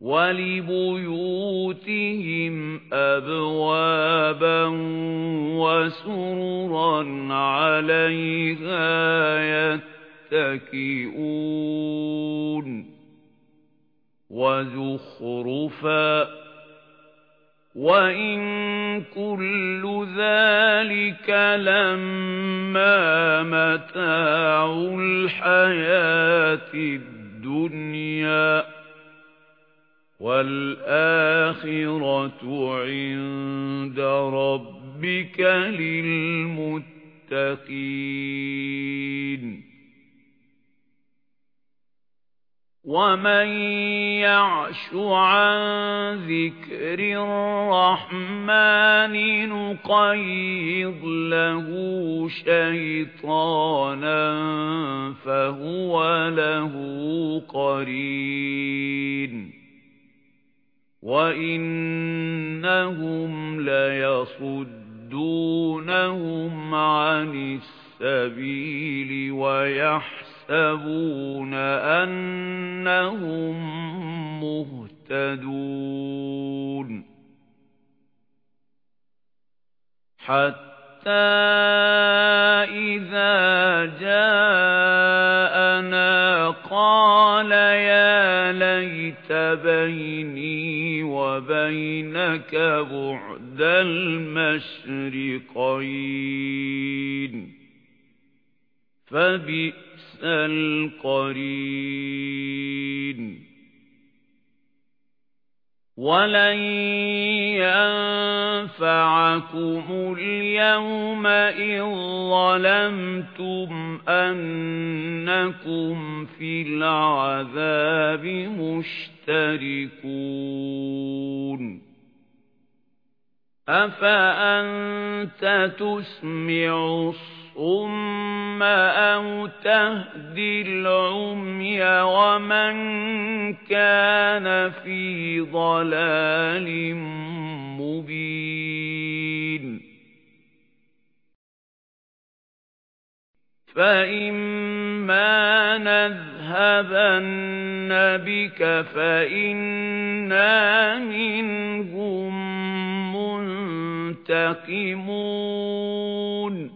وَلِبُيُوتِهِمْ أَبْوَابًا وَسُرُرًا عَلَيْهَا يَتَّكِئُونَ وَزُخْرُفًا وَإِن كُلُّ ذَلِكَ لَمَّا مَتَاعُ الْحَيَاةِ الدُّنْيَا وَالْآخِرَةُ عِندَ رَبِّكَ لِلْمُتَّقِينَ. وَمَن يَعْشُ عَن ذِكْرِ الرَّحْمَنِ نُقَيِّضْ لَهُ شَيْطَانًا فَهُوَ لَهُ قَرِينٌ. وَإِنَّهُمْ لَيَصُدُّونَهُمْ عَنِ السَّبِيلِ وَيَحْسَبُونَ أَنَّهُمْ مُهْتَدُونَ حَتَّى إِذَا جَاءَنَا قَالَ يَا لَيْتَ بَيْنِي وَبَيْنَكَ بُعْدَ الْمَشْرِقَيْنِ. فَبِئْسَ الْقَرِينُ. وَلَن يَنفَعَكُمُ الْيَوْمَ إِذ ظَّلَمْتُمْ أَنَّكُمْ فِي الْعَذَابِ مُشْتَرِكُونَ أَفَأَنْتَ تُسْمِعُ الصُّمَّ أَوْ تَهْدِي الْعُمْيَ وَمَنْ كَانَ فِي ضَلَالٍ مُبِينٍ. فَإِمَّا نَذْهَبَنَّ بِكَ فَإِنَّا مِنْهُمْ مُنْتَقِمُونَ.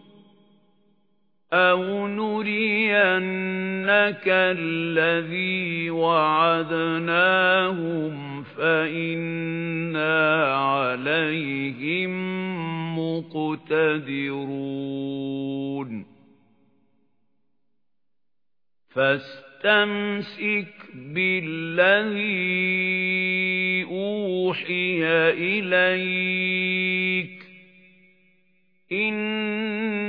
أَوْ نُرِيَنَّكَ الَّذِي وَعَدْنَاهُمْ فَإِنَّا عَلَيْهِمْ مُقْتَدِرُونَ فَاسْتَمْسِكْ بِالَّذِي أُوحِيَ إِلَيْكَ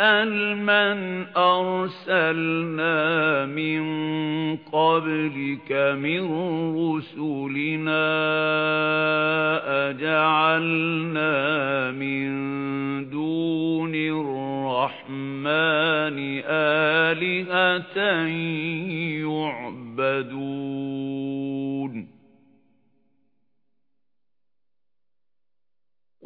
وَاسْأَلْ مَنْ أَرْسَلْنَا مِنْ قَبْلِكَ مِنْ رُسُلِنَا أَجَعَلْنَا مِنْ دُونِ الرَّحْمَنِ آلِهَةً يُعْبَدُونَ